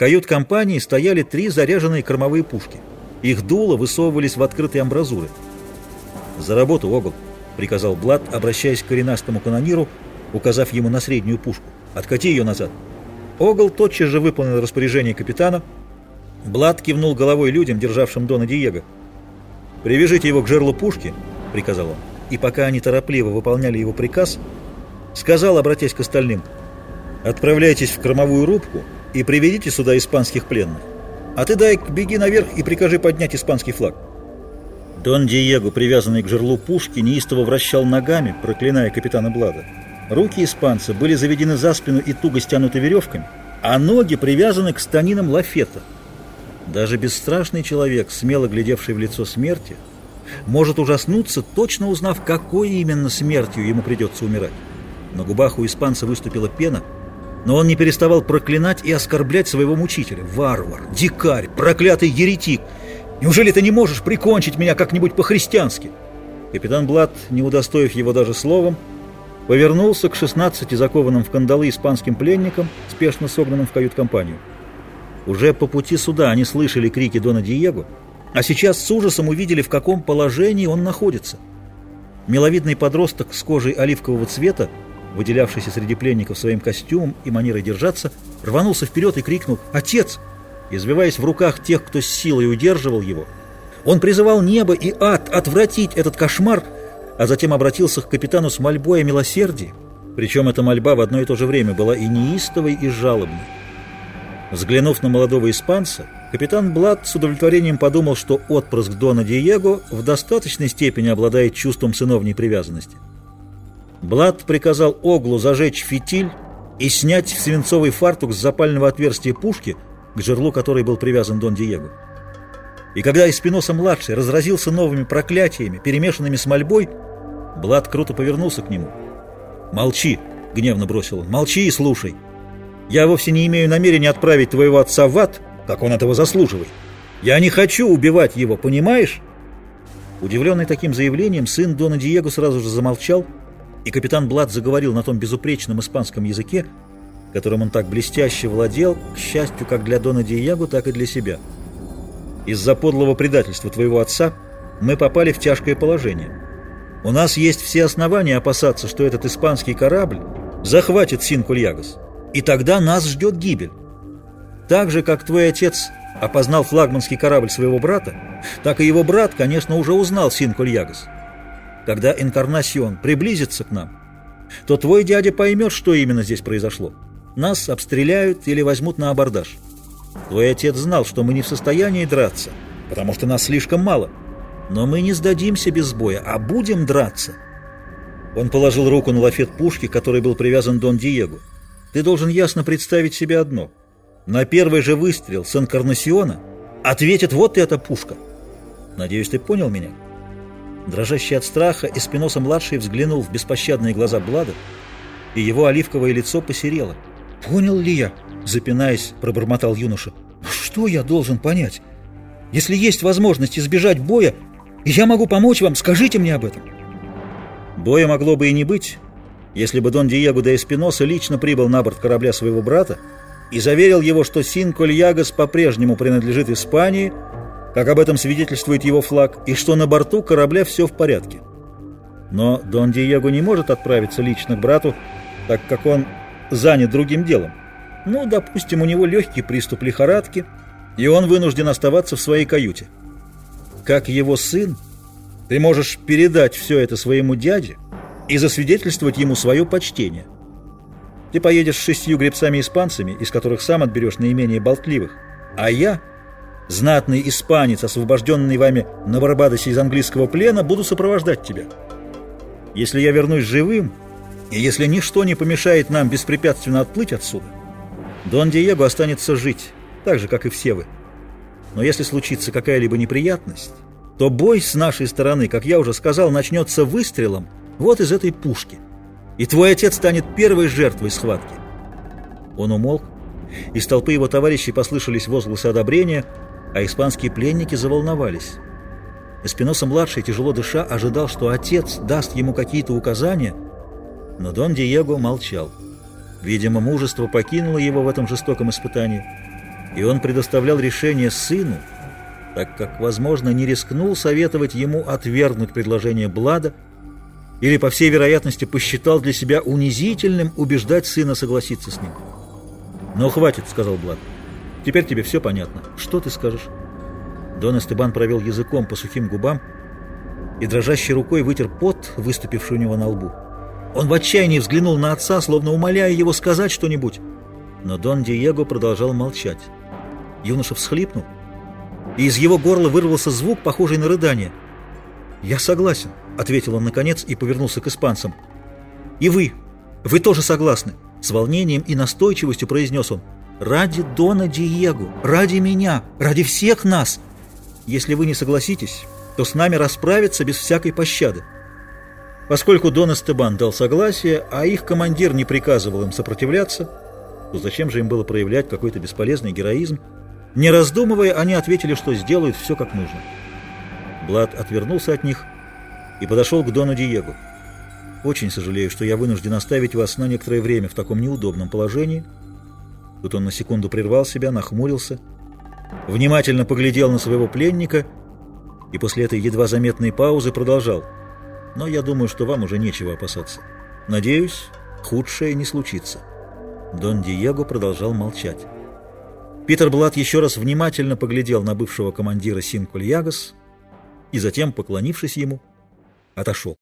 кают-компании стояли три заряженные кормовые пушки. Их дула высовывались в открытые амбразуры. «За работу, Огл!» — приказал Блад, обращаясь к коренастому канониру, указав ему на среднюю пушку. «Откати ее назад!» Огл тотчас же выполнил распоряжение капитана. Блад кивнул головой людям, державшим Дона Диего. «Привяжите его к жерлу пушки», — приказал он. И пока они торопливо выполняли его приказ, сказал, обратясь к остальным, «Отправляйтесь в кормовую рубку и приведите сюда испанских пленных. А ты, дай беги наверх и прикажи поднять испанский флаг». Дон Диего, привязанный к жерлу пушки, неистово вращал ногами, проклиная капитана Блада. Руки испанца были заведены за спину и туго стянуты веревками, а ноги привязаны к станинам лафета. Даже бесстрашный человек, смело глядевший в лицо смерти, может ужаснуться, точно узнав, какой именно смертью ему придется умирать. На губах у испанца выступила пена, но он не переставал проклинать и оскорблять своего мучителя. «Варвар! Дикарь! Проклятый еретик! Неужели ты не можешь прикончить меня как-нибудь по-христиански?» Капитан Блад, не удостоив его даже словом, повернулся к 16 закованным в кандалы испанским пленникам, спешно согнанным в кают-компанию. Уже по пути сюда они слышали крики Дона Диего, а сейчас с ужасом увидели, в каком положении он находится. Миловидный подросток с кожей оливкового цвета, выделявшийся среди пленников своим костюмом и манерой держаться, рванулся вперед и крикнул «Отец!», извиваясь в руках тех, кто с силой удерживал его. Он призывал небо и ад отвратить этот кошмар, а затем обратился к капитану с мольбой о милосердии, причем эта мольба в одно и то же время была и неистовой, и жалобной. Взглянув на молодого испанца, капитан Блад с удовлетворением подумал, что отпрыск Дона Диего в достаточной степени обладает чувством сыновней привязанности. Блад приказал Оглу зажечь фитиль и снять свинцовый фартук с запального отверстия пушки, к жерлу которой был привязан Дон Диего. И когда Эспиноса-младший разразился новыми проклятиями, перемешанными с мольбой, Блад круто повернулся к нему. «Молчи!» — гневно бросил он. «Молчи и слушай!» Я вовсе не имею намерения отправить твоего отца в ад, как он этого заслуживает. Я не хочу убивать его, понимаешь?» Удивленный таким заявлением, сын Дона Диего сразу же замолчал, и капитан Блад заговорил на том безупречном испанском языке, которым он так блестяще владел, к счастью, как для Дона Диего, так и для себя. «Из-за подлого предательства твоего отца мы попали в тяжкое положение. У нас есть все основания опасаться, что этот испанский корабль захватит Син-Кульягас». И тогда нас ждет гибель. Так же, как твой отец опознал флагманский корабль своего брата, так и его брат, конечно, уже узнал Синкуль-Ягас. Когда Инкарнасион приблизится к нам, то твой дядя поймет, что именно здесь произошло. Нас обстреляют или возьмут на абордаж. Твой отец знал, что мы не в состоянии драться, потому что нас слишком мало. Но мы не сдадимся без боя, а будем драться. Он положил руку на лафет пушки, который был привязан Дон Диего. Ты должен ясно представить себе одно. На первый же выстрел с инкарнасиона ответит вот эта пушка. Надеюсь, ты понял меня?» Дрожащий от страха, Эспиноса-младший взглянул в беспощадные глаза Блада, и его оливковое лицо посерело. «Понял ли я?» — запинаясь, пробормотал юноша. «Что я должен понять? Если есть возможность избежать боя, и я могу помочь вам, скажите мне об этом». Боя могло бы и не быть, если бы Дон Диего де Эспиноса лично прибыл на борт корабля своего брата и заверил его, что Син-Кольягас по-прежнему принадлежит Испании, как об этом свидетельствует его флаг, и что на борту корабля все в порядке. Но Дон Диего не может отправиться лично к брату, так как он занят другим делом. Ну, допустим, у него легкий приступ лихорадки, и он вынужден оставаться в своей каюте. Как его сын, ты можешь передать все это своему дяде, и засвидетельствовать ему свое почтение. Ты поедешь с шестью гребцами-испанцами, из которых сам отберешь наименее болтливых, а я, знатный испанец, освобожденный вами на Барбадосе из английского плена, буду сопровождать тебя. Если я вернусь живым, и если ничто не помешает нам беспрепятственно отплыть отсюда, Дон Диего останется жить, так же, как и все вы. Но если случится какая-либо неприятность, то бой с нашей стороны, как я уже сказал, начнется выстрелом, вот из этой пушки. И твой отец станет первой жертвой схватки. Он умолк. Из толпы его товарищей послышались возгласы одобрения, а испанские пленники заволновались. Эспиноса-младший, тяжело дыша, ожидал, что отец даст ему какие-то указания, но Дон Диего молчал. Видимо, мужество покинуло его в этом жестоком испытании. и он предоставлял решение сыну, так как, возможно, не рискнул советовать ему отвергнуть предложение Блада или, по всей вероятности, посчитал для себя унизительным убеждать сына согласиться с ним. «Ну, хватит», — сказал Блад. «Теперь тебе все понятно. Что ты скажешь?» Дон Эстебан провел языком по сухим губам и дрожащей рукой вытер пот, выступивший у него на лбу. Он в отчаянии взглянул на отца, словно умоляя его сказать что-нибудь. Но Дон Диего продолжал молчать. Юноша всхлипнул, и из его горла вырвался звук, похожий на рыдание. «Я согласен», — ответил он наконец и повернулся к испанцам. «И вы, вы тоже согласны?» С волнением и настойчивостью произнес он. «Ради Дона Диего, ради меня, ради всех нас! Если вы не согласитесь, то с нами расправиться без всякой пощады». Поскольку Дон Эстебан дал согласие, а их командир не приказывал им сопротивляться, то зачем же им было проявлять какой-то бесполезный героизм? Не раздумывая, они ответили, что сделают все как нужно. Блад отвернулся от них и подошел к Дону Диего. «Очень сожалею, что я вынужден оставить вас на некоторое время в таком неудобном положении». Тут он на секунду прервал себя, нахмурился, внимательно поглядел на своего пленника и после этой едва заметной паузы продолжал. «Но я думаю, что вам уже нечего опасаться. Надеюсь, худшее не случится». Дон Диего продолжал молчать. Питер Блад еще раз внимательно поглядел на бывшего командира Синкульягас и затем, поклонившись ему, отошел.